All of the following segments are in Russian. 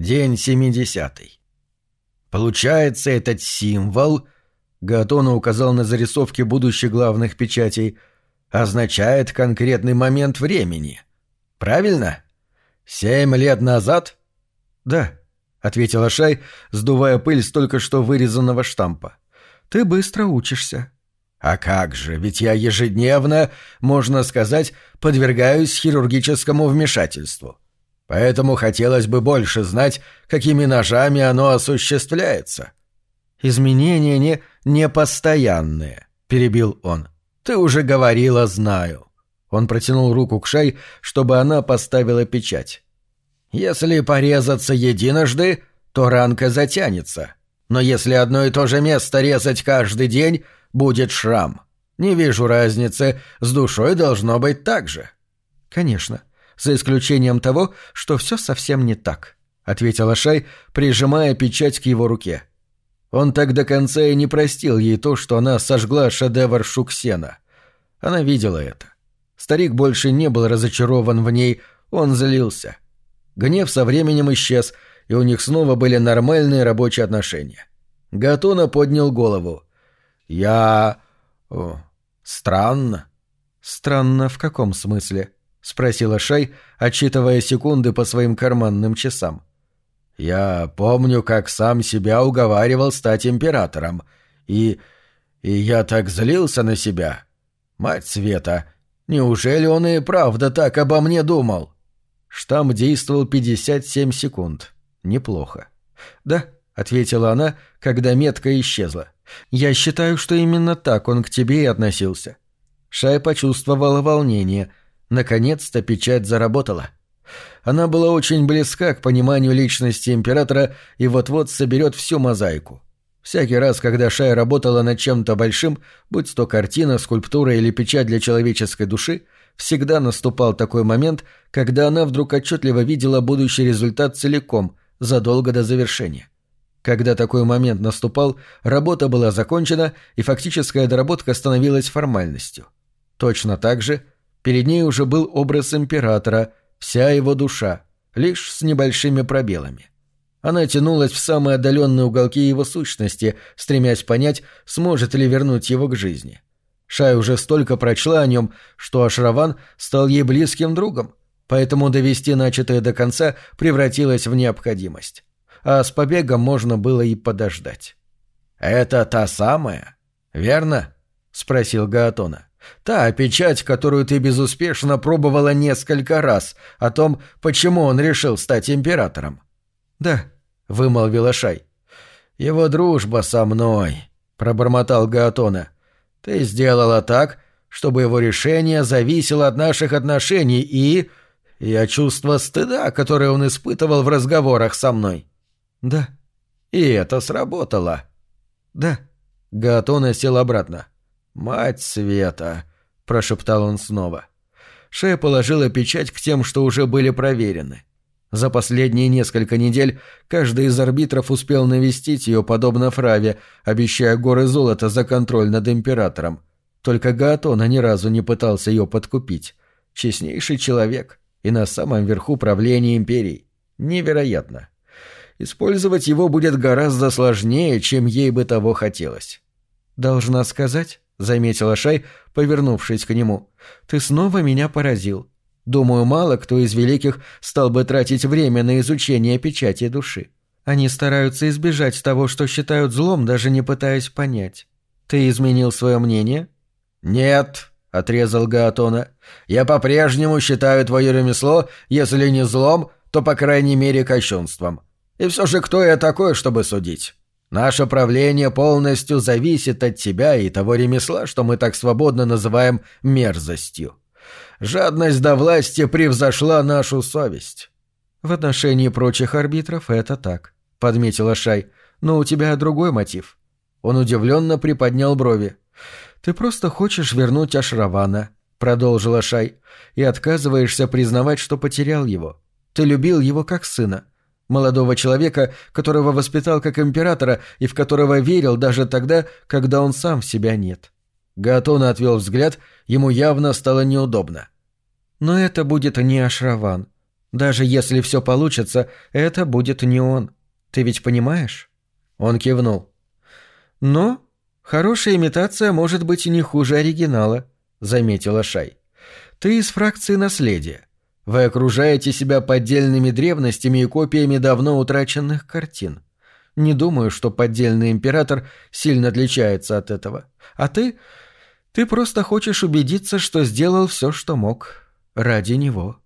День 70. Получается, этот символ, Гатона указал на зарисовки будущих главных печатей, означает конкретный момент времени. Правильно? Семь лет назад? Да, ответила Шай, сдувая пыль с только что вырезанного штампа. Ты быстро учишься. А как же, ведь я ежедневно, можно сказать, подвергаюсь хирургическому вмешательству. Поэтому хотелось бы больше знать, какими ножами оно осуществляется. Изменения не непостоянные, перебил он. Ты уже говорила, знаю. Он протянул руку к Шай, чтобы она поставила печать. Если порезаться единожды, то ранка затянется. Но если одно и то же место резать каждый день, будет шрам. Не вижу разницы, с душой должно быть так же. Конечно за исключением того, что все совсем не так», — ответила Шай, прижимая печать к его руке. Он так до конца и не простил ей то, что она сожгла шедевр Шуксена. Она видела это. Старик больше не был разочарован в ней, он злился. Гнев со временем исчез, и у них снова были нормальные рабочие отношения. Гатона поднял голову. «Я... О, странно». «Странно в каком смысле?» — спросила Шай, отчитывая секунды по своим карманным часам. «Я помню, как сам себя уговаривал стать императором, и... и я так злился на себя. Мать Света, неужели он и правда так обо мне думал?» Штамм действовал 57 секунд. Неплохо. «Да», — ответила она, когда метка исчезла. «Я считаю, что именно так он к тебе и относился». Шай почувствовала волнение — Наконец-то печать заработала. Она была очень близка к пониманию личности императора и вот-вот соберет всю мозаику. Всякий раз, когда Шай работала над чем-то большим, будь то картина, скульптура или печать для человеческой души, всегда наступал такой момент, когда она вдруг отчетливо видела будущий результат целиком, задолго до завершения. Когда такой момент наступал, работа была закончена, и фактическая доработка становилась формальностью. Точно так же Перед ней уже был образ императора, вся его душа, лишь с небольшими пробелами. Она тянулась в самые отдаленные уголки его сущности, стремясь понять, сможет ли вернуть его к жизни. Шай уже столько прочла о нем, что Ашраван стал ей близким другом, поэтому довести начатое до конца превратилось в необходимость. А с побегом можно было и подождать. «Это та самая, верно?» — спросил Гаатона. Та печать, которую ты безуспешно пробовала несколько раз, о том, почему он решил стать императором. Да, вымолвила Шай. Его дружба со мной, пробормотал Гаатона. Ты сделала так, чтобы его решение зависело от наших отношений и... и от чувства стыда, которое он испытывал в разговорах со мной. Да. И это сработало. Да. Гаатона сел обратно. «Мать Света!» — прошептал он снова. Шея положила печать к тем, что уже были проверены. За последние несколько недель каждый из арбитров успел навестить ее, подобно Фраве, обещая горы золота за контроль над императором. Только Гаатона ни разу не пытался ее подкупить. Честнейший человек и на самом верху правления империи. Невероятно. Использовать его будет гораздо сложнее, чем ей бы того хотелось. «Должна сказать», заметила Шай, повернувшись к нему. «Ты снова меня поразил. Думаю, мало кто из великих стал бы тратить время на изучение печати души. Они стараются избежать того, что считают злом, даже не пытаясь понять. Ты изменил свое мнение?» «Нет», — отрезал Гаатона. «Я по-прежнему считаю твое ремесло, если не злом, то, по крайней мере, кощунством. И все же кто я такой, чтобы судить?» Наше правление полностью зависит от тебя и того ремесла, что мы так свободно называем мерзостью. Жадность до власти превзошла нашу совесть. В отношении прочих арбитров это так, подметила Шай. Но у тебя другой мотив. Он удивленно приподнял брови. Ты просто хочешь вернуть Ашравана, продолжила Шай, и отказываешься признавать, что потерял его. Ты любил его как сына, молодого человека, которого воспитал как императора и в которого верил даже тогда, когда он сам в себя нет. Гатона отвел взгляд, ему явно стало неудобно. «Но это будет не Ашраван. Даже если все получится, это будет не он. Ты ведь понимаешь?» Он кивнул. «Но хорошая имитация может быть и не хуже оригинала», — заметила Шай. «Ты из фракции наследия. Вы окружаете себя поддельными древностями и копиями давно утраченных картин. Не думаю, что поддельный император сильно отличается от этого. А ты... Ты просто хочешь убедиться, что сделал все, что мог. Ради него».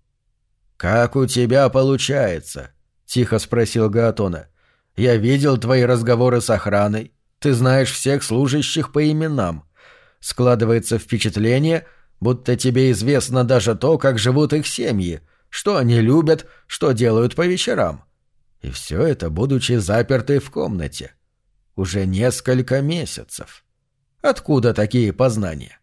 «Как у тебя получается?» — тихо спросил Гаатона. «Я видел твои разговоры с охраной. Ты знаешь всех служащих по именам. Складывается впечатление, будто тебе известно даже то, как живут их семьи, что они любят, что делают по вечерам. И все это, будучи запертой в комнате. Уже несколько месяцев. Откуда такие познания?»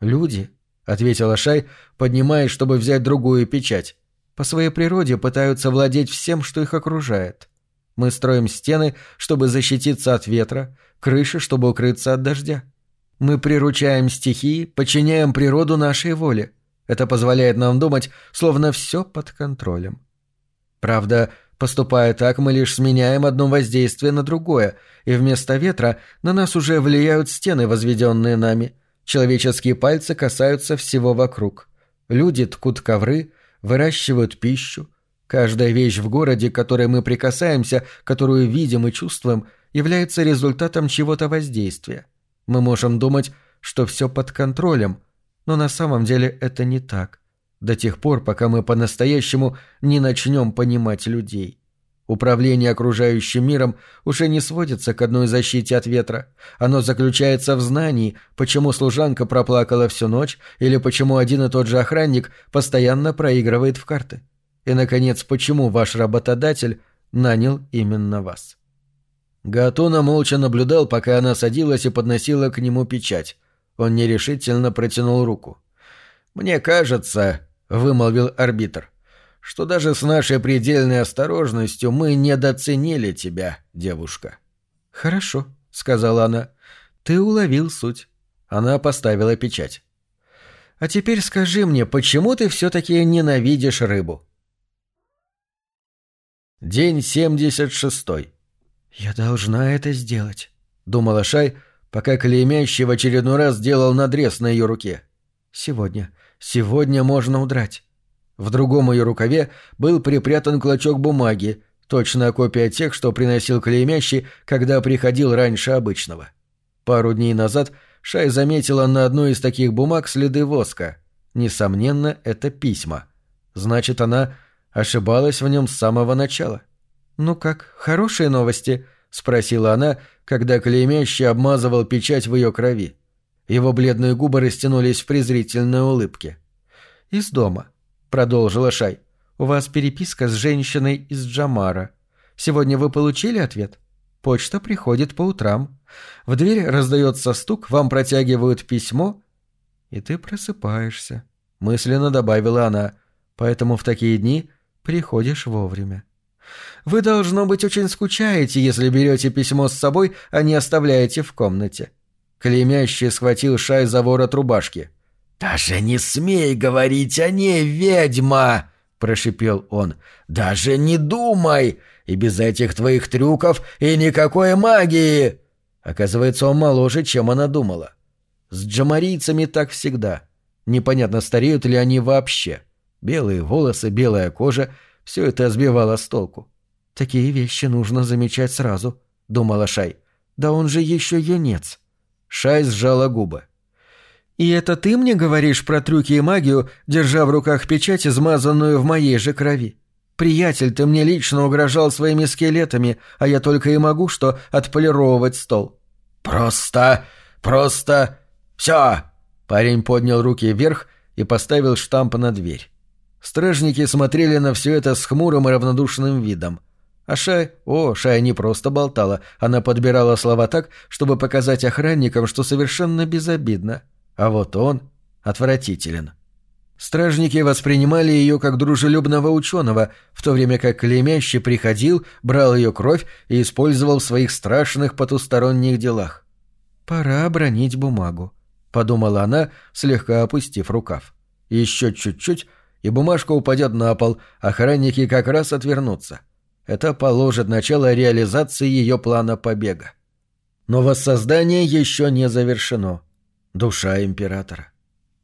«Люди», — ответила Шай, поднимаясь, чтобы взять другую печать по своей природе пытаются владеть всем, что их окружает. Мы строим стены, чтобы защититься от ветра, крыши, чтобы укрыться от дождя. Мы приручаем стихии, подчиняем природу нашей воле. Это позволяет нам думать, словно все под контролем. Правда, поступая так, мы лишь сменяем одно воздействие на другое, и вместо ветра на нас уже влияют стены, возведенные нами. Человеческие пальцы касаются всего вокруг. Люди ткут ковры, выращивают пищу. Каждая вещь в городе, к которой мы прикасаемся, которую видим и чувствуем, является результатом чего-то воздействия. Мы можем думать, что все под контролем, но на самом деле это не так. До тех пор, пока мы по-настоящему не начнем понимать людей. Управление окружающим миром уже не сводится к одной защите от ветра. Оно заключается в знании, почему служанка проплакала всю ночь или почему один и тот же охранник постоянно проигрывает в карты. И, наконец, почему ваш работодатель нанял именно вас. Гатуна молча наблюдал, пока она садилась и подносила к нему печать. Он нерешительно протянул руку. «Мне кажется», — вымолвил арбитр, — что даже с нашей предельной осторожностью мы недооценили тебя, девушка». «Хорошо», — сказала она. «Ты уловил суть». Она поставила печать. «А теперь скажи мне, почему ты все-таки ненавидишь рыбу?» День семьдесят шестой. «Я должна это сделать», — думала Шай, пока клеймящий в очередной раз делал надрез на ее руке. «Сегодня, сегодня можно удрать. В другом ее рукаве был припрятан клочок бумаги, точная копия тех, что приносил клеймящий, когда приходил раньше обычного. Пару дней назад Шай заметила на одной из таких бумаг следы воска. Несомненно, это письма. Значит, она ошибалась в нем с самого начала. «Ну как, хорошие новости?» — спросила она, когда клеймящий обмазывал печать в ее крови. Его бледные губы растянулись в презрительной улыбке. «Из дома», — продолжила Шай. «У вас переписка с женщиной из Джамара. Сегодня вы получили ответ? Почта приходит по утрам. В дверь раздается стук, вам протягивают письмо, и ты просыпаешься», — мысленно добавила она. «Поэтому в такие дни приходишь вовремя». «Вы, должно быть, очень скучаете, если берете письмо с собой, а не оставляете в комнате». Клеймящий схватил Шай за ворот рубашки — «Даже не смей говорить о ней, ведьма!» — прошипел он. «Даже не думай! И без этих твоих трюков и никакой магии!» Оказывается, он моложе, чем она думала. С джамарийцами так всегда. Непонятно, стареют ли они вообще. Белые волосы, белая кожа — все это сбивало с толку. «Такие вещи нужно замечать сразу», — думала Шай. «Да он же еще юнец». Шай сжала губы. «И это ты мне говоришь про трюки и магию, держа в руках печать, измазанную в моей же крови? Приятель, ты мне лично угрожал своими скелетами, а я только и могу что отполировать стол». «Просто... просто... все!» Парень поднял руки вверх и поставил штамп на дверь. Стражники смотрели на все это с хмурым и равнодушным видом. А Шай... О, Шай не просто болтала, она подбирала слова так, чтобы показать охранникам, что совершенно безобидно. — а вот он отвратителен. Стражники воспринимали ее как дружелюбного ученого, в то время как клеймящий приходил, брал ее кровь и использовал в своих страшных потусторонних делах. «Пора обронить бумагу», — подумала она, слегка опустив рукав. Еще чуть-чуть, и бумажка упадет на пол, охранники как раз отвернутся. Это положит начало реализации ее плана побега. Но воссоздание еще не завершено. Душа императора.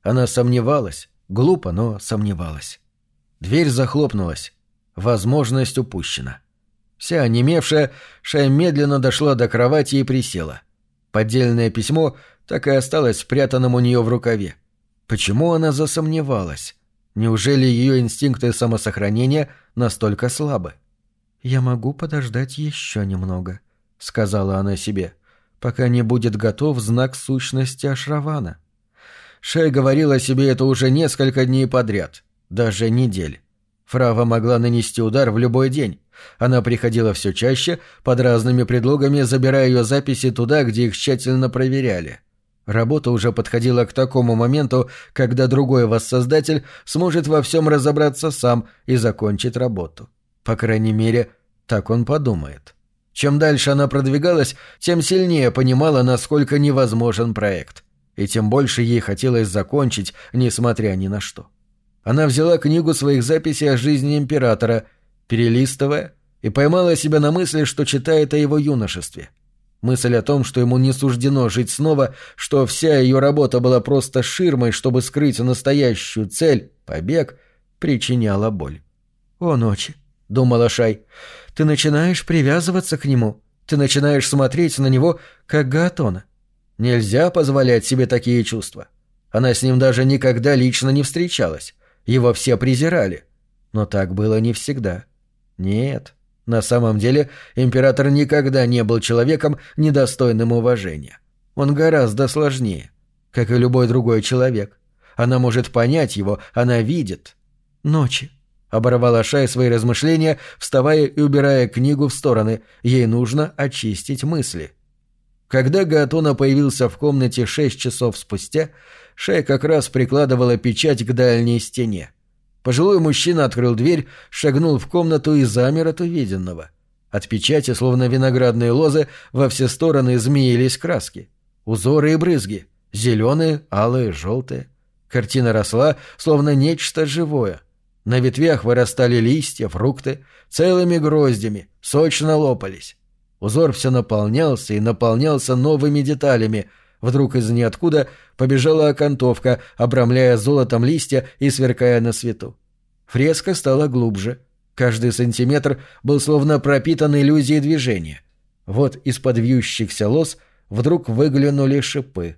Она сомневалась, глупо, но сомневалась. Дверь захлопнулась. Возможность упущена. Вся онемевшая, Шая медленно дошла до кровати и присела. Поддельное письмо так и осталось спрятанным у нее в рукаве. Почему она засомневалась? Неужели ее инстинкты самосохранения настолько слабы? «Я могу подождать еще немного», — сказала она себе, «пока не будет готов знак сущности Ашравана». Шей говорила себе это уже несколько дней подряд, даже недель. Фрава могла нанести удар в любой день. Она приходила все чаще, под разными предлогами забирая ее записи туда, где их тщательно проверяли. Работа уже подходила к такому моменту, когда другой воссоздатель сможет во всем разобраться сам и закончить работу. По крайней мере, так он подумает. Чем дальше она продвигалась, тем сильнее понимала, насколько невозможен проект. И тем больше ей хотелось закончить, несмотря ни на что. Она взяла книгу своих записей о жизни императора, перелистывая, и поймала себя на мысли, что читает о его юношестве. Мысль о том, что ему не суждено жить снова, что вся ее работа была просто ширмой, чтобы скрыть настоящую цель — побег, причиняла боль. «О, ночи!» — думала Шай. «Ты начинаешь привязываться к нему. Ты начинаешь смотреть на него, как Гаатона. Нельзя позволять себе такие чувства. Она с ним даже никогда лично не встречалась. Его все презирали. Но так было не всегда. Нет, на самом деле император никогда не был человеком, недостойным уважения. Он гораздо сложнее, как и любой другой человек. Она может понять его, она видит. «Ночи», — оборвала Шай свои размышления, вставая и убирая книгу в стороны. Ей нужно очистить мысли. Когда Гаатона появился в комнате шесть часов спустя, Шай как раз прикладывала печать к дальней стене. Пожилой мужчина открыл дверь, шагнул в комнату и замер от увиденного. От печати, словно виноградные лозы, во все стороны змеились краски. Узоры и брызги. Зеленые, алые, желтые. Картина росла, словно нечто живое. На ветвях вырастали листья, фрукты, целыми гроздями, сочно лопались. Узор все наполнялся и наполнялся новыми деталями. Вдруг из ниоткуда побежала окантовка, обрамляя золотом листья и сверкая на свету. Фреска стала глубже. Каждый сантиметр был словно пропитан иллюзией движения. Вот из-под вьющихся лос вдруг выглянули шипы.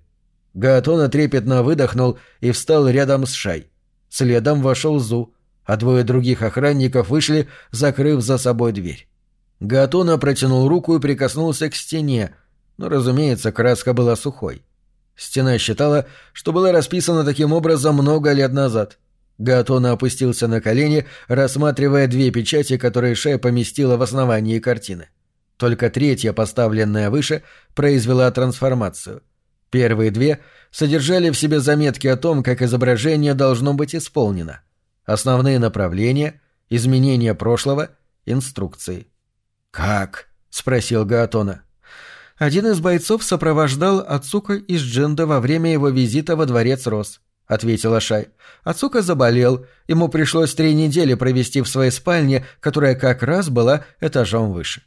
Гаатона трепетно выдохнул и встал рядом с Шай. Следом вошел Зу, а двое других охранников вышли, закрыв за собой дверь. Гатона протянул руку и прикоснулся к стене, но, разумеется, краска была сухой. Стена считала, что была расписана таким образом много лет назад. Гатона опустился на колени, рассматривая две печати, которые Шея поместила в основании картины. Только третья, поставленная выше, произвела трансформацию. Первые две содержали в себе заметки о том, как изображение должно быть исполнено. Основные направления, изменения прошлого, инструкции. «Как?» — спросил Гаатона. «Один из бойцов сопровождал Ацука из Джинда во время его визита во дворец Рос», — ответила Шай. «Ацука заболел, ему пришлось три недели провести в своей спальне, которая как раз была этажом выше».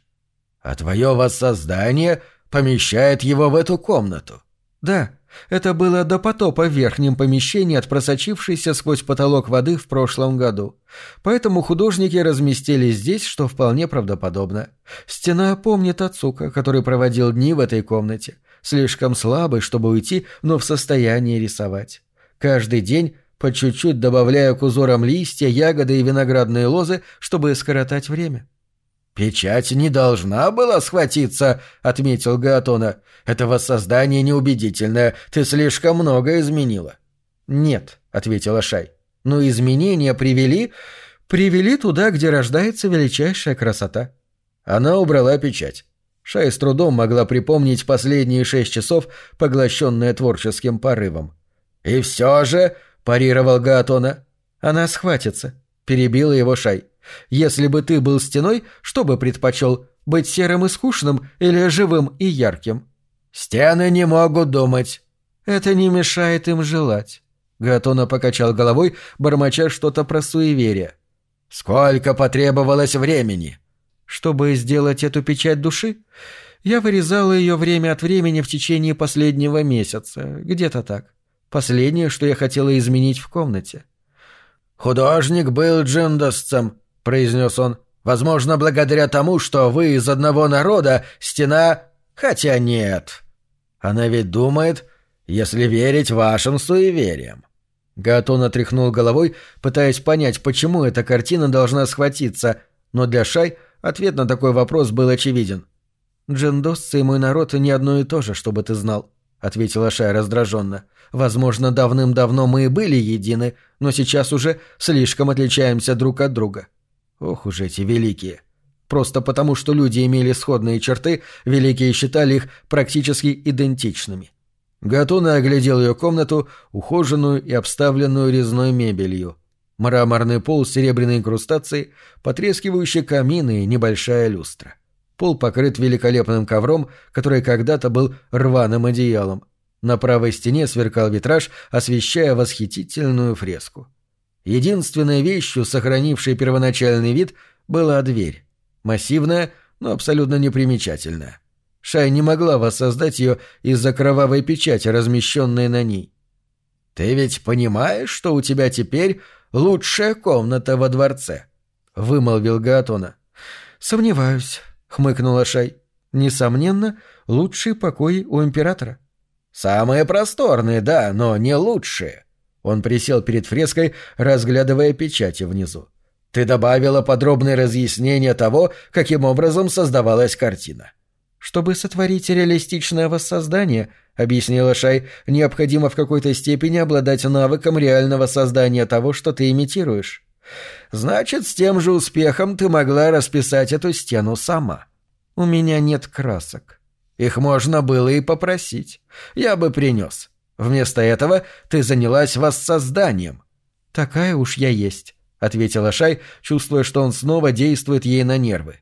«А твое воссоздание помещает его в эту комнату?» «Да, это было до потопа в верхнем помещении от просочившейся сквозь потолок воды в прошлом году. Поэтому художники разместили здесь, что вполне правдоподобно. Стена помнит Ацука, который проводил дни в этой комнате. Слишком слабый, чтобы уйти, но в состоянии рисовать. Каждый день по чуть-чуть добавляя к узорам листья, ягоды и виноградные лозы, чтобы скоротать время. «Печать не должна была схватиться», — отметил Гаатона. «Это воссоздание неубедительное. Ты слишком много изменила». «Нет», — ответила Шай. «Но изменения привели... привели туда, где рождается величайшая красота». Она убрала печать. Шай с трудом могла припомнить последние шесть часов, поглощенные творческим порывом. «И все же», — парировал Гаатона, — «она схватится», — перебила его Шай. Если бы ты был стеной, что бы предпочел, быть серым и скучным или живым и ярким? Стены не могут думать. Это не мешает им желать. Гатона покачал головой, бормоча что-то про суеверие. «Сколько потребовалось времени?» «Чтобы сделать эту печать души?» Я вырезала ее время от времени в течение последнего месяца, где-то так. Последнее, что я хотела изменить в комнате. «Художник был джиндосцем», — произнес он. «Возможно, благодаря тому, что вы из одного народа, стена... Хотя нет. Она ведь думает, если верить вашим суевериям». Гатон отряхнул головой, пытаясь понять, почему эта картина должна схватиться, но для Шай ответ на такой вопрос был очевиден. «Джендосцы и мой народ не одно и то же, чтобы ты знал», — ответила Шай раздраженно. «Возможно, давным-давно мы и были едины, но сейчас уже слишком отличаемся друг от друга. Ох уж эти великие. Просто потому, что люди имели сходные черты, великие считали их практически идентичными». Гатуна оглядел ее комнату, ухоженную и обставленную резной мебелью. Мраморный пол с серебряной инкрустацией, потрескивающие камины и небольшая люстра. Пол покрыт великолепным ковром, который когда-то был рваным одеялом. На правой стене сверкал витраж, освещая восхитительную фреску. Единственной вещью, сохранившей первоначальный вид, была дверь. Массивная, но абсолютно непримечательная. Шай не могла воссоздать ее из-за кровавой печати, размещенной на ней. «Ты ведь понимаешь, что у тебя теперь лучшая комната во дворце?» — вымолвил Гаатона. «Сомневаюсь хмыкнула Шай. Несомненно, лучшие покои у императора. Самые просторные, да, но не лучшие. Он присел перед фреской, разглядывая печати внизу. Ты добавила подробное разъяснение того, каким образом создавалась картина. Чтобы сотворить реалистичное воссоздание, объяснила Шай, необходимо в какой-то степени обладать навыком реального создания того, что ты имитируешь. Значит, с тем же успехом ты могла расписать эту стену сама. У меня нет красок. Их можно было и попросить. Я бы принес. Вместо этого ты занялась воссозданием. Такая уж я есть, ответила Шай, чувствуя, что он снова действует ей на нервы.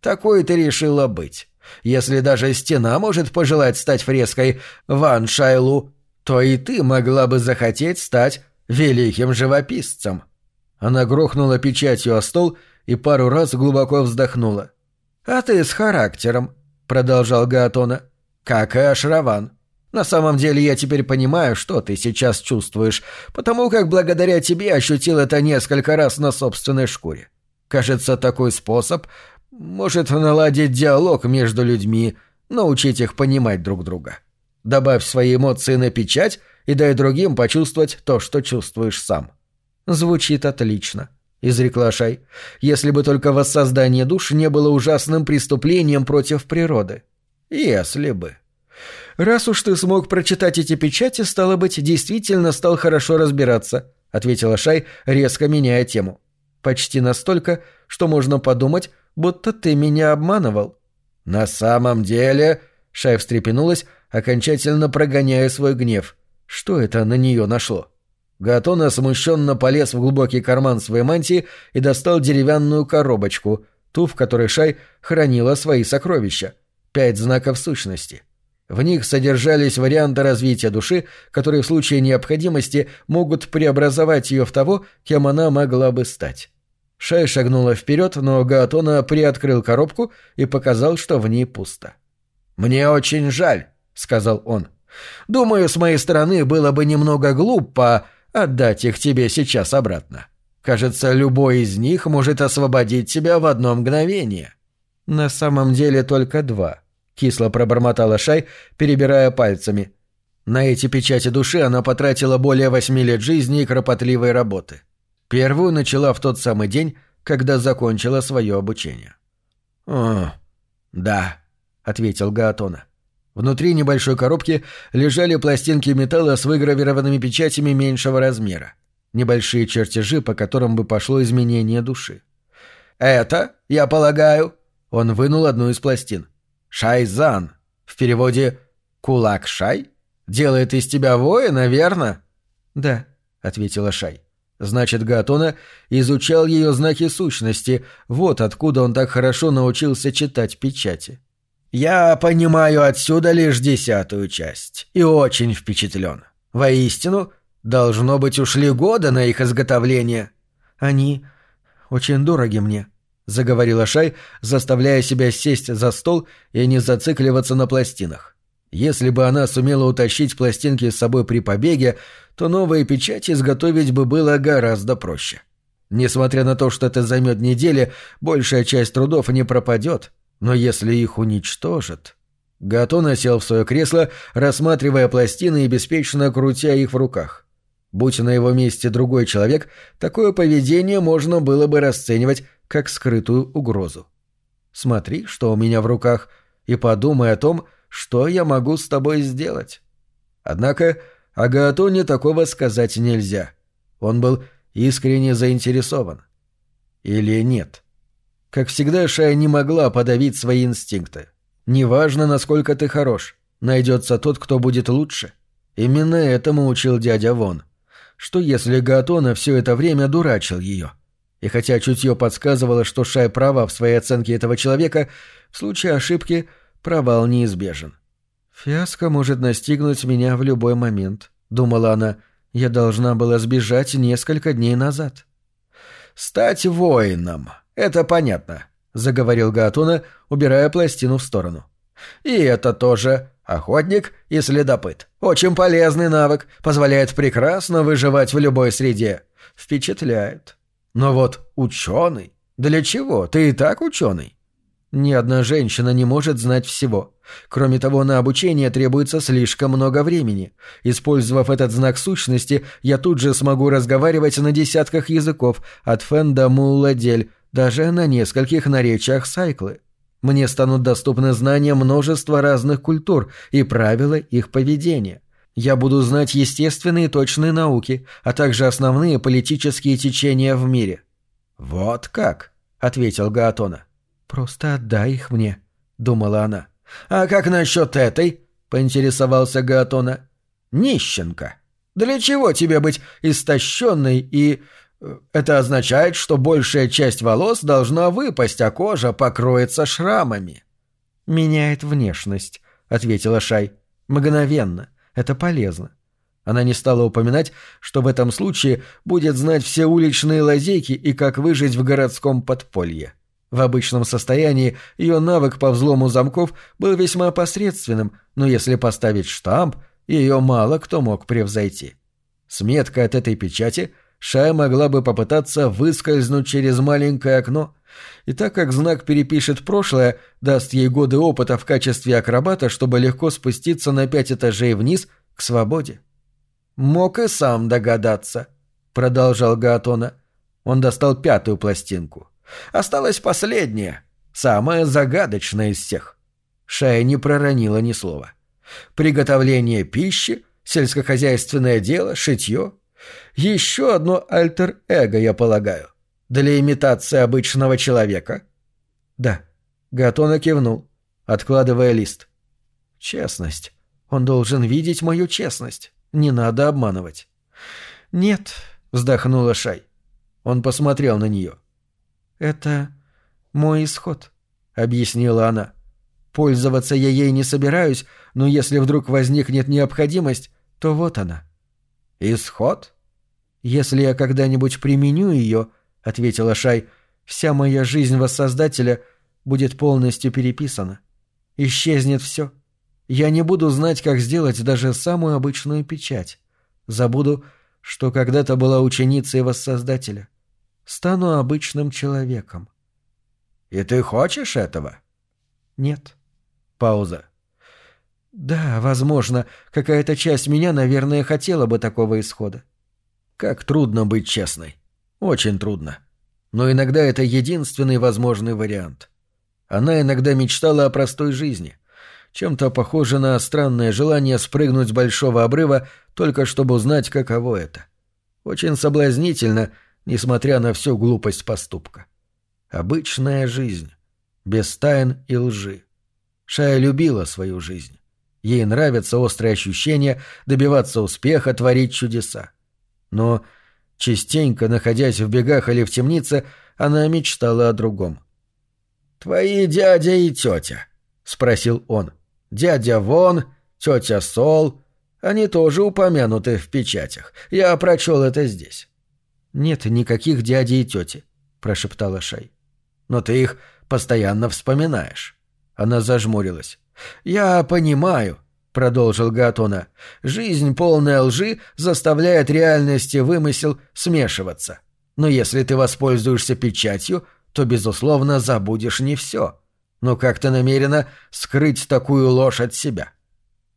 Такой ты решила быть. Если даже стена может пожелать стать фреской Ван Шайлу, то и ты могла бы захотеть стать великим живописцем. Она грохнула печатью о стол и пару раз глубоко вздохнула. «А ты с характером», — продолжал Гаатона, — «как и Ашраван. На самом деле я теперь понимаю, что ты сейчас чувствуешь, потому как благодаря тебе ощутил это несколько раз на собственной шкуре. Кажется, такой способ может наладить диалог между людьми, научить их понимать друг друга. Добавь свои эмоции на печать и дай другим почувствовать то, что чувствуешь сам. Звучит отлично, изрекла Шай. Если бы только воссоздание душ не было ужасным преступлением против природы. Если бы. Раз уж ты смог прочитать эти печати, стало быть, действительно стал хорошо разбираться, ответила Шай, резко меняя тему. Почти настолько, что можно подумать, будто ты меня обманывал. На самом деле, Шай встрепенулась, окончательно прогоняя свой гнев. Что это на нее нашло? Гатона смущенно полез в глубокий карман своей мантии и достал деревянную коробочку, ту, в которой Шай хранила свои сокровища. Пять знаков сущности. В них содержались варианты развития души, которые в случае необходимости могут преобразовать ее в того, кем она могла бы стать. Шай шагнула вперед, но Гаатона приоткрыл коробку и показал, что в ней пусто. «Мне очень жаль», — сказал он. «Думаю, с моей стороны было бы немного глупо отдать их тебе сейчас обратно. Кажется, любой из них может освободить тебя в одно мгновение». «На самом деле только два», — кисло пробормотала Шай, перебирая пальцами. На эти печати души она потратила более восьми лет жизни и кропотливой работы. Первую начала в тот самый день, когда закончила свое обучение. «О, да», — ответил Гаатона. Внутри небольшой коробки лежали пластинки металла с выгравированными печатями меньшего размера. Небольшие чертежи, по которым бы пошло изменение души. «Это, я полагаю...» Он вынул одну из пластин. «Шайзан». В переводе «кулак Шай»? Делает из тебя воина, верно?» «Да», — ответила Шай. Значит, Гатона изучал ее знаки сущности, вот откуда он так хорошо научился читать печати. Я понимаю отсюда лишь десятую часть и очень впечатлен. Воистину, Должно быть, ушли года на их изготовление. Они очень дороги мне, — заговорила Шай, заставляя себя сесть за стол и не зацикливаться на пластинах. Если бы она сумела утащить пластинки с собой при побеге, то новые печати изготовить бы было гораздо проще. Несмотря на то, что это займет недели, большая часть трудов не пропадет, но если их уничтожат... Гатона сел в свое кресло, рассматривая пластины и беспечно крутя их в руках. Будь на его месте другой человек, такое поведение можно было бы расценивать как скрытую угрозу. Смотри, что у меня в руках, и подумай о том, что я могу с тобой сделать. Однако о Гаатоне такого сказать нельзя. Он был искренне заинтересован. Или нет? Как всегда, Шая не могла подавить свои инстинкты. Неважно, насколько ты хорош, найдется тот, кто будет лучше. Именно этому учил дядя Вон. Что если Гаатона все это время дурачил ее? — и хотя чутье подсказывало, что Шай права в своей оценке этого человека, в случае ошибки провал неизбежен. «Фиаско может настигнуть меня в любой момент», — думала она. «Я должна была сбежать несколько дней назад». «Стать воином. Это понятно», — заговорил Гаатуна, убирая пластину в сторону. «И это тоже. Охотник и следопыт. Очень полезный навык, позволяет прекрасно выживать в любой среде. Впечатляет. Но вот ученый? Для чего? Ты и так ученый. Ни одна женщина не может знать всего. Кроме того, на обучение требуется слишком много времени. Использовав этот знак сущности, я тут же смогу разговаривать на десятках языков, от фен до мулладель, даже на нескольких наречиях сайклы. Мне станут доступны знания множества разных культур и правила их поведения. Я буду знать естественные точные науки, а также основные политические течения в мире». «Вот как?» — ответил Гаатона. «Просто отдай их мне», — думала она. «А как насчет этой?» — поинтересовался Гаатона. «Нищенка. Для чего тебе быть истощенной и... Это означает, что большая часть волос должна выпасть, а кожа покроется шрамами». «Меняет внешность», — ответила Шай. «Мгновенно. Это полезно. Она не стала упоминать, что в этом случае будет знать все уличные лазейки и как выжить в городском подполье. В обычном состоянии ее навык по взлому замков был весьма посредственным, но если поставить штамп, ее мало кто мог превзойти. С меткой от этой печати Шая могла бы попытаться выскользнуть через маленькое окно, и так как знак перепишет прошлое, даст ей годы опыта в качестве акробата, чтобы легко спуститься на пять этажей вниз к свободе. «Мог и сам догадаться», — продолжал Гаатона. Он достал пятую пластинку. «Осталась последняя, самая загадочная из всех». Шая не проронила ни слова. «Приготовление пищи, сельскохозяйственное дело, шитье. Еще одно альтер-эго, я полагаю. Для имитации обычного человека? Да. Гатона кивнул, откладывая лист. Честность. Он должен видеть мою честность. Не надо обманывать. Нет, вздохнула Шай. Он посмотрел на нее. Это мой исход, объяснила она. Пользоваться я ей не собираюсь, но если вдруг возникнет необходимость, то вот она. Исход? Если я когда-нибудь применю ее, ответила Шай, вся моя жизнь воссоздателя будет полностью переписана. Исчезнет все. Я не буду знать, как сделать даже самую обычную печать. Забуду, что когда-то была ученицей воссоздателя. Стану обычным человеком. И ты хочешь этого? Нет. Пауза. Да, возможно, какая-то часть меня, наверное, хотела бы такого исхода. Как трудно быть честной. Очень трудно. Но иногда это единственный возможный вариант. Она иногда мечтала о простой жизни. Чем-то похоже на странное желание спрыгнуть с большого обрыва, только чтобы узнать, каково это. Очень соблазнительно, несмотря на всю глупость поступка. Обычная жизнь. Без тайн и лжи. Шая любила свою жизнь. Ей нравятся острые ощущения, добиваться успеха, творить чудеса. Но Частенько, находясь в бегах или в темнице, она мечтала о другом. «Твои дядя и тетя?» — спросил он. «Дядя Вон, тетя Сол. Они тоже упомянуты в печатях. Я прочел это здесь». «Нет никаких дяди и тети», — прошептала Шай. «Но ты их постоянно вспоминаешь». Она зажмурилась. «Я понимаю», — продолжил Гатона. «Жизнь, полная лжи, заставляет реальность и вымысел смешиваться. Но если ты воспользуешься печатью, то, безусловно, забудешь не все. Но как ты намерена скрыть такую ложь от себя?»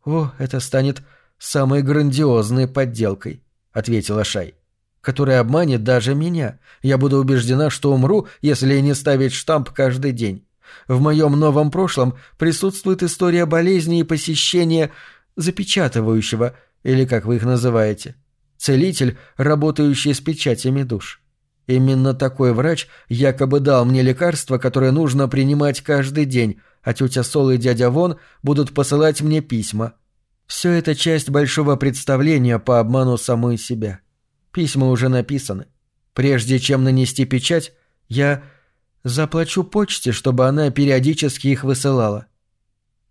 «О, это станет самой грандиозной подделкой», — ответила Шай, «которая обманет даже меня. Я буду убеждена, что умру, если не ставить штамп каждый день. В моем новом прошлом присутствует история болезни и посещения запечатывающего, или как вы их называете, целитель, работающий с печатями душ. Именно такой врач якобы дал мне лекарство, которое нужно принимать каждый день, а тетя Сол и дядя Вон будут посылать мне письма. Все это часть большого представления по обману самой себя. Письма уже написаны. Прежде чем нанести печать, я заплачу почте, чтобы она периодически их высылала.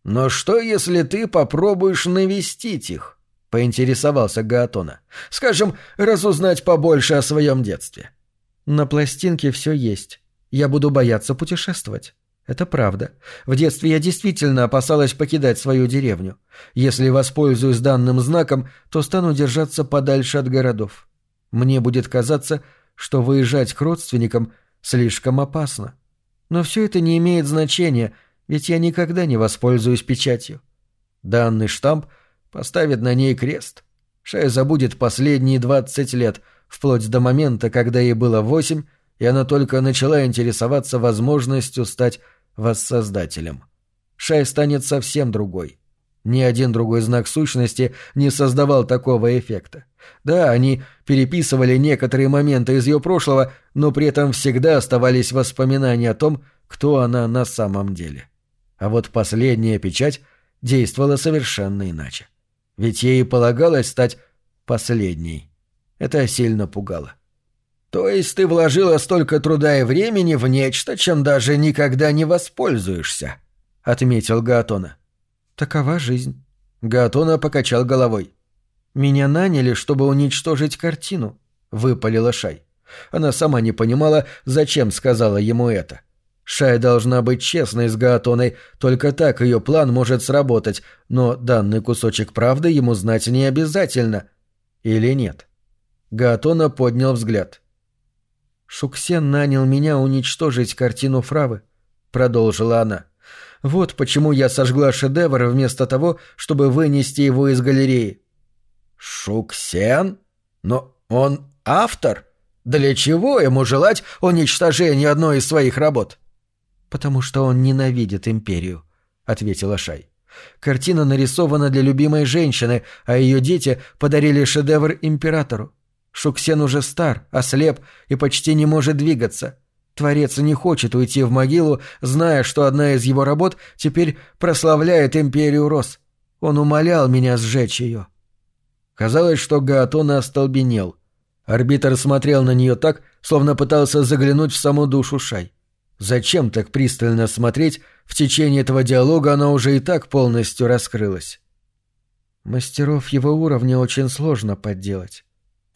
«Но что, если ты попробуешь навестить их?» — поинтересовался Гаатона. «Скажем, разузнать побольше о своем детстве». На пластинке все есть. Я буду бояться путешествовать. Это правда. В детстве я действительно опасалась покидать свою деревню. Если воспользуюсь данным знаком, то стану держаться подальше от городов. Мне будет казаться, что выезжать к родственникам слишком опасно. Но все это не имеет значения, ведь я никогда не воспользуюсь печатью. Данный штамп поставит на ней крест. Шая забудет последние двадцать лет — вплоть до момента, когда ей было восемь, и она только начала интересоваться возможностью стать воссоздателем. Шай станет совсем другой. Ни один другой знак сущности не создавал такого эффекта. Да, они переписывали некоторые моменты из ее прошлого, но при этом всегда оставались воспоминания о том, кто она на самом деле. А вот последняя печать действовала совершенно иначе. Ведь ей полагалось стать последней. Это сильно пугало. «То есть ты вложила столько труда и времени в нечто, чем даже никогда не воспользуешься», — отметил Гаатона. «Такова жизнь». Гаатона покачал головой. «Меня наняли, чтобы уничтожить картину», — выпалила Шай. Она сама не понимала, зачем сказала ему это. Шай должна быть честной с Гаатоной, только так ее план может сработать, но данный кусочек правды ему знать не обязательно. Или нет? Гаатона поднял взгляд. «Шуксен нанял меня уничтожить картину Фравы», — продолжила она. «Вот почему я сожгла шедевр вместо того, чтобы вынести его из галереи». «Шуксен? Но он автор. Для чего ему желать уничтожения одной из своих работ?» «Потому что он ненавидит империю», — ответила Шай. «Картина нарисована для любимой женщины, а ее дети подарили шедевр императору. Шуксен уже стар, ослеп и почти не может двигаться. Творец не хочет уйти в могилу, зная, что одна из его работ теперь прославляет империю Рос. Он умолял меня сжечь ее. Казалось, что Гаатон остолбенел. Арбитр смотрел на нее так, словно пытался заглянуть в саму душу Шай. Зачем так пристально смотреть? В течение этого диалога она уже и так полностью раскрылась. Мастеров его уровня очень сложно подделать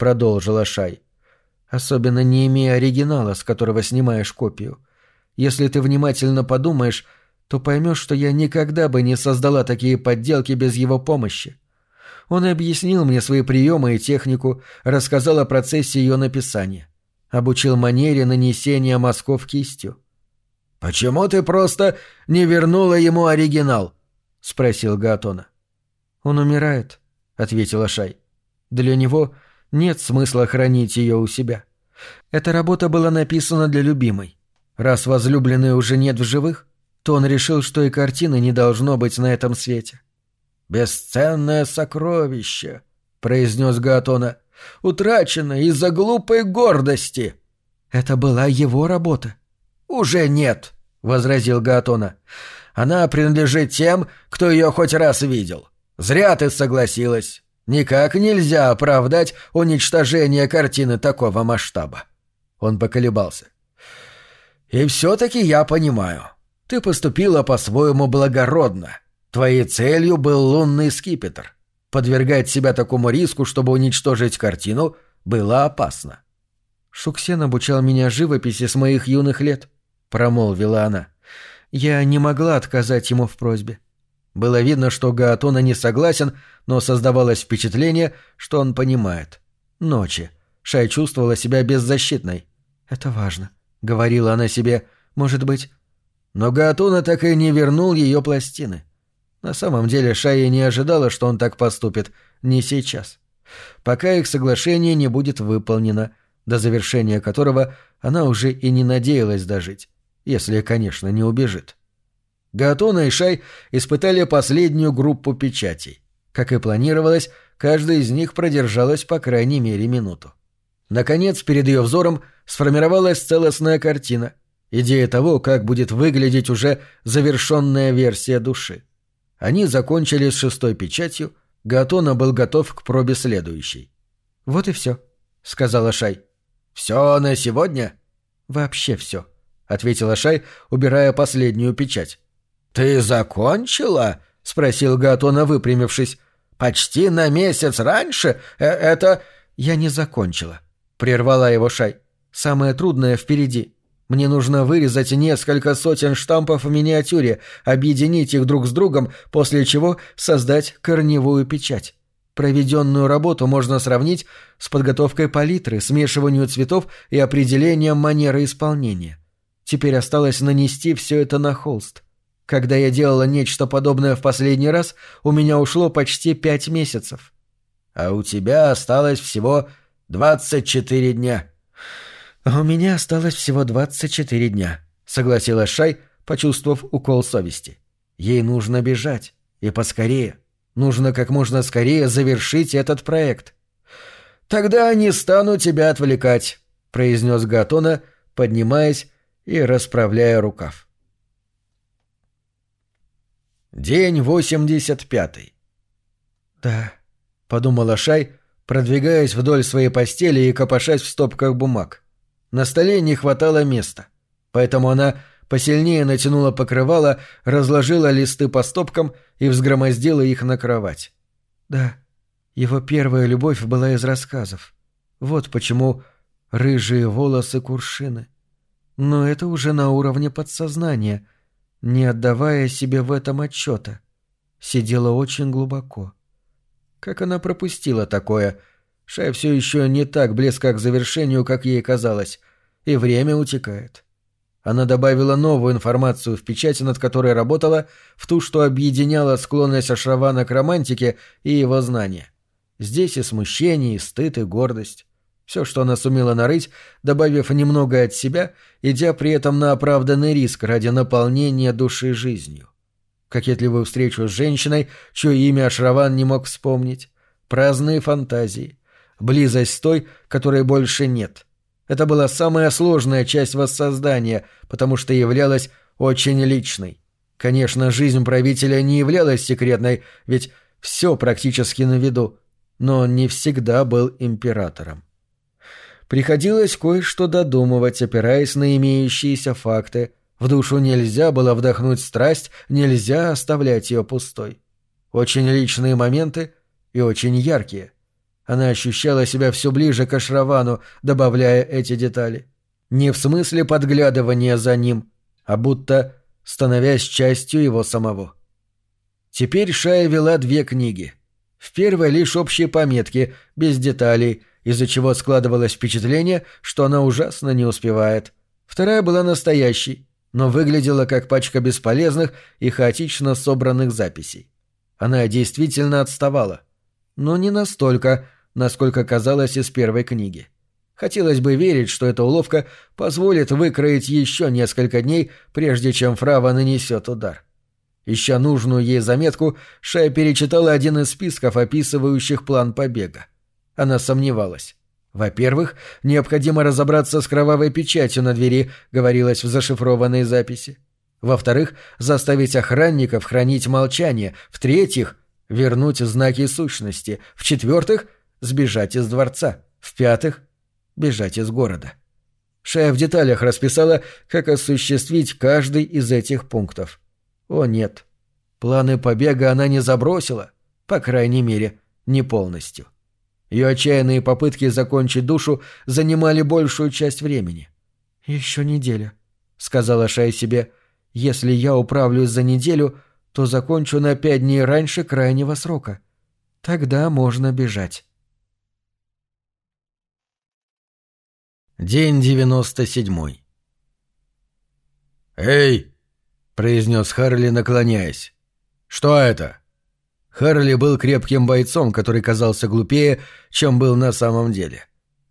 продолжила Шай. «Особенно не имея оригинала, с которого снимаешь копию. Если ты внимательно подумаешь, то поймешь, что я никогда бы не создала такие подделки без его помощи. Он объяснил мне свои приемы и технику, рассказал о процессе ее написания, обучил манере нанесения мазков кистью. «Почему ты просто не вернула ему оригинал?» — спросил Гатона. «Он умирает», — ответила Шай. «Для него нет смысла хранить ее у себя. Эта работа была написана для любимой. Раз возлюбленной уже нет в живых, то он решил, что и картины не должно быть на этом свете. «Бесценное сокровище», — произнес Гатона, — «утрачено из-за глупой гордости». «Это была его работа». «Уже нет», — возразил Гатона. «Она принадлежит тем, кто ее хоть раз видел. Зря ты согласилась. Никак нельзя оправдать уничтожение картины такого масштаба. Он поколебался. И все-таки я понимаю. Ты поступила по-своему благородно. Твоей целью был лунный скипетр. подвергать себя такому риску, чтобы уничтожить картину, было опасно. «Шуксен обучал меня живописи с моих юных лет», — промолвила она. «Я не могла отказать ему в просьбе». Было видно, что Гаатона не согласен, но создавалось впечатление, что он понимает. Ночи. Шай чувствовала себя беззащитной. «Это важно», — говорила она себе. «Может быть...» Но Гаатона так и не вернул ее пластины. На самом деле Шая не ожидала, что он так поступит. Не сейчас. Пока их соглашение не будет выполнено, до завершения которого она уже и не надеялась дожить. Если, конечно, не убежит. Гаатона и Шай испытали последнюю группу печатей. Как и планировалось, каждая из них продержалась по крайней мере минуту. Наконец, перед ее взором сформировалась целостная картина, идея того, как будет выглядеть уже завершенная версия души. Они закончили с шестой печатью, Гатона был готов к пробе следующей. «Вот и все», — сказала Шай. «Все на сегодня?» «Вообще все», — ответила Шай, убирая последнюю печать. «Ты закончила?» — спросил Гатона, выпрямившись. «Почти на месяц раньше? Э это...» «Я не закончила», прервала его Шай. «Самое трудное впереди. Мне нужно вырезать несколько сотен штампов в миниатюре, объединить их друг с другом, после чего создать корневую печать. Проведенную работу можно сравнить с подготовкой палитры, смешиванием цветов и определением манеры исполнения. Теперь осталось нанести все это на холст. Когда я делала нечто подобное в последний раз, у меня ушло почти пять месяцев. А у тебя осталось всего Двадцать четыре дня». «А у меня осталось всего двадцать четыре дня», — согласилась Шай, почувствовав укол совести. «Ей нужно бежать. И поскорее. Нужно как можно скорее завершить этот проект». «Тогда не стану тебя отвлекать», — произнес Гатона, поднимаясь и расправляя рукав. День восемьдесят пятый. «Да», — подумала Шай, продвигаясь вдоль своей постели и копошась в стопках бумаг. На столе не хватало места, поэтому она посильнее натянула покрывало, разложила листы по стопкам и взгромоздила их на кровать. Да, его первая любовь была из рассказов. Вот почему рыжие волосы куршины. Но это уже на уровне подсознания, не отдавая себе в этом отчета. Сидела очень глубоко. — как она пропустила такое? Шай все еще не так близко к завершению, как ей казалось. И время утекает. Она добавила новую информацию в печати, над которой работала, в ту, что объединяла склонность Ашравана к романтике и его знания. Здесь и смущение, и стыд, и гордость. Все, что она сумела нарыть, добавив немного от себя, идя при этом на оправданный риск ради наполнения души жизнью кокетливую встречу с женщиной, чье имя Ашраван не мог вспомнить, праздные фантазии, близость с той, которой больше нет. Это была самая сложная часть воссоздания, потому что являлась очень личной. Конечно, жизнь правителя не являлась секретной, ведь все практически на виду, но он не всегда был императором. Приходилось кое-что додумывать, опираясь на имеющиеся факты – в душу нельзя было вдохнуть страсть, нельзя оставлять ее пустой. Очень личные моменты и очень яркие. Она ощущала себя все ближе к Ашравану, добавляя эти детали. Не в смысле подглядывания за ним, а будто становясь частью его самого. Теперь Шая вела две книги. В первой лишь общие пометки, без деталей, из-за чего складывалось впечатление, что она ужасно не успевает. Вторая была настоящей, но выглядела как пачка бесполезных и хаотично собранных записей. Она действительно отставала. Но не настолько, насколько казалось из первой книги. Хотелось бы верить, что эта уловка позволит выкроить еще несколько дней, прежде чем Фрава нанесет удар. Ища нужную ей заметку, Шая перечитала один из списков, описывающих план побега. Она сомневалась. Во-первых, необходимо разобраться с кровавой печатью на двери, говорилось в зашифрованной записи. Во-вторых, заставить охранников хранить молчание. В-третьих, вернуть знаки сущности. В-четвертых, сбежать из дворца. В-пятых, бежать из города. Шая в деталях расписала, как осуществить каждый из этих пунктов. О нет, планы побега она не забросила, по крайней мере, не полностью. Ее отчаянные попытки закончить душу занимали большую часть времени. «Еще неделя», — сказала Шай себе. «Если я управлюсь за неделю, то закончу на пять дней раньше крайнего срока. Тогда можно бежать». День девяносто седьмой. «Эй!» — произнес Харли, наклоняясь. «Что это?» Харли был крепким бойцом, который казался глупее, чем был на самом деле.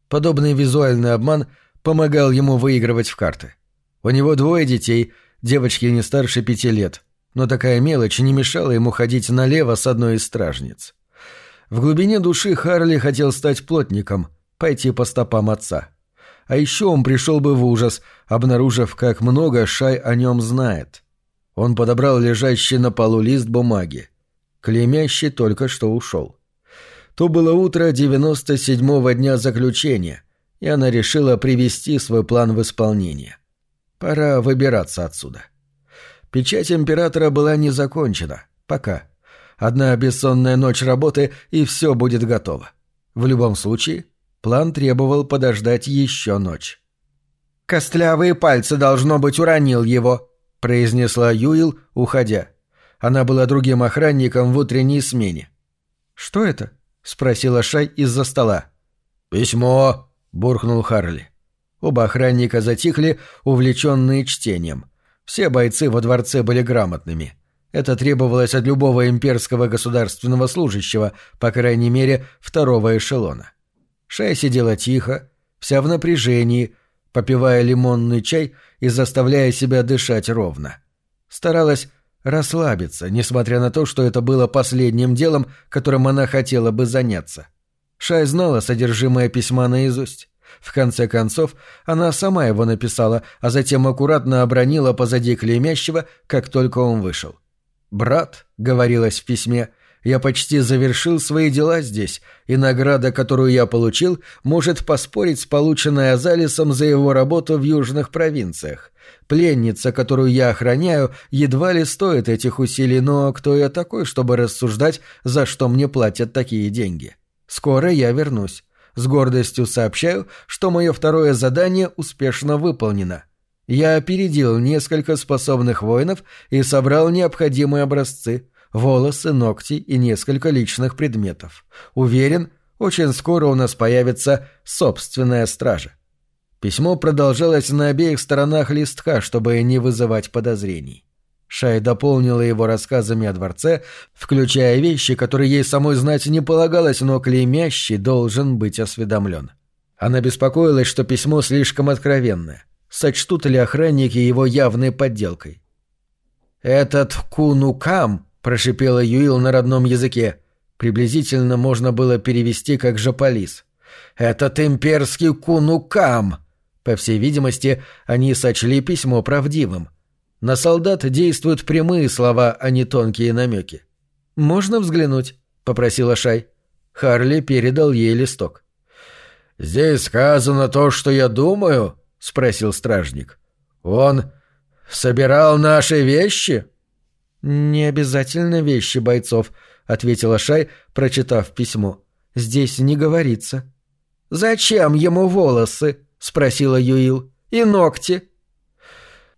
Подобный визуальный обман помогал ему выигрывать в карты. У него двое детей, девочки не старше пяти лет, но такая мелочь не мешала ему ходить налево с одной из стражниц. В глубине души Харли хотел стать плотником, пойти по стопам отца. А еще он пришел бы в ужас, обнаружив, как много Шай о нем знает. Он подобрал лежащий на полу лист бумаги. Клеймящий только что ушел. То было утро девяносто седьмого дня заключения, и она решила привести свой план в исполнение. Пора выбираться отсюда. Печать императора была не закончена. Пока. Одна бессонная ночь работы, и все будет готово. В любом случае, План требовал подождать еще ночь. «Костлявые пальцы, должно быть, уронил его», — произнесла Юил, уходя. Она была другим охранником в утренней смене. «Что это?» — спросила Шай из-за стола. «Письмо», — буркнул Харли. Оба охранника затихли, увлеченные чтением. Все бойцы во дворце были грамотными. Это требовалось от любого имперского государственного служащего, по крайней мере, второго эшелона. Шая сидела тихо, вся в напряжении, попивая лимонный чай и заставляя себя дышать ровно. Старалась расслабиться, несмотря на то, что это было последним делом, которым она хотела бы заняться. Шай знала содержимое письма наизусть. В конце концов, она сама его написала, а затем аккуратно обронила позади клеймящего, как только он вышел. «Брат», — говорилось в письме, — я почти завершил свои дела здесь, и награда, которую я получил, может поспорить с полученной Азалисом за его работу в южных провинциях. Пленница, которую я охраняю, едва ли стоит этих усилий, но кто я такой, чтобы рассуждать, за что мне платят такие деньги? Скоро я вернусь. С гордостью сообщаю, что мое второе задание успешно выполнено. Я опередил несколько способных воинов и собрал необходимые образцы – волосы, ногти и несколько личных предметов. Уверен, очень скоро у нас появится собственная стража. Письмо продолжалось на обеих сторонах листка, чтобы не вызывать подозрений. Шай дополнила его рассказами о дворце, включая вещи, которые ей самой знать не полагалось, но клеймящий должен быть осведомлен. Она беспокоилась, что письмо слишком откровенное. Сочтут ли охранники его явной подделкой? «Этот Кунукам», — прошипела Юил на родном языке. Приблизительно можно было перевести как «жополис». «Этот имперский кунукам!» По всей видимости, они сочли письмо правдивым. На солдат действуют прямые слова, а не тонкие намеки. «Можно взглянуть?» — попросила Шай. Харли передал ей листок. «Здесь сказано то, что я думаю?» — спросил стражник. «Он собирал наши вещи?» «Не обязательно вещи бойцов», — ответила Шай, прочитав письмо. «Здесь не говорится». «Зачем ему волосы?» — спросила Юил. «И ногти?»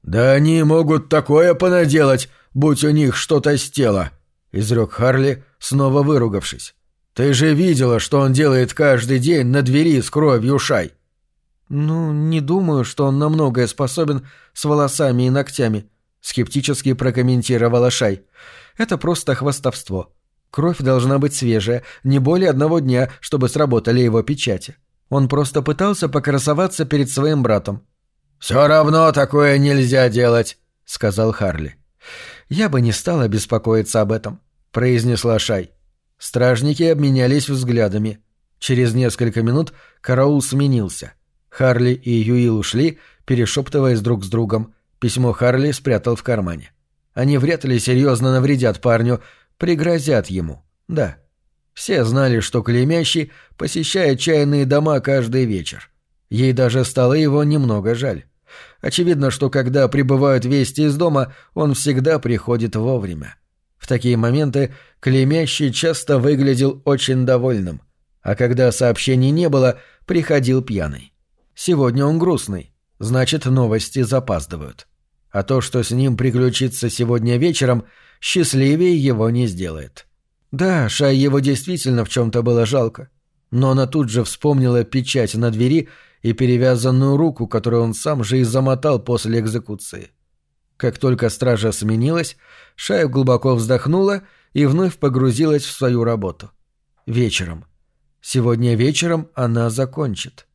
«Да они могут такое понаделать, будь у них что-то с тела», — изрек Харли, снова выругавшись. «Ты же видела, что он делает каждый день на двери с кровью Шай». «Ну, не думаю, что он на многое способен с волосами и ногтями», скептически прокомментировала Шай. Это просто хвастовство. Кровь должна быть свежая, не более одного дня, чтобы сработали его печати. Он просто пытался покрасоваться перед своим братом. «Все равно такое нельзя делать», — сказал Харли. «Я бы не стала беспокоиться об этом», — произнесла Шай. Стражники обменялись взглядами. Через несколько минут караул сменился. Харли и Юил ушли, перешептываясь друг с другом. Письмо Харли спрятал в кармане. Они вряд ли серьезно навредят парню, пригрозят ему. Да. Все знали, что клеймящий посещает чайные дома каждый вечер. Ей даже стало его немного жаль. Очевидно, что когда прибывают вести из дома, он всегда приходит вовремя. В такие моменты Клемящий часто выглядел очень довольным, а когда сообщений не было, приходил пьяный. Сегодня он грустный, значит, новости запаздывают. А то, что с ним приключится сегодня вечером, счастливее его не сделает. Да, Шай его действительно в чем-то было жалко, но она тут же вспомнила печать на двери и перевязанную руку, которую он сам же и замотал после экзекуции. Как только стража сменилась, Шая глубоко вздохнула и вновь погрузилась в свою работу. Вечером. Сегодня вечером она закончит.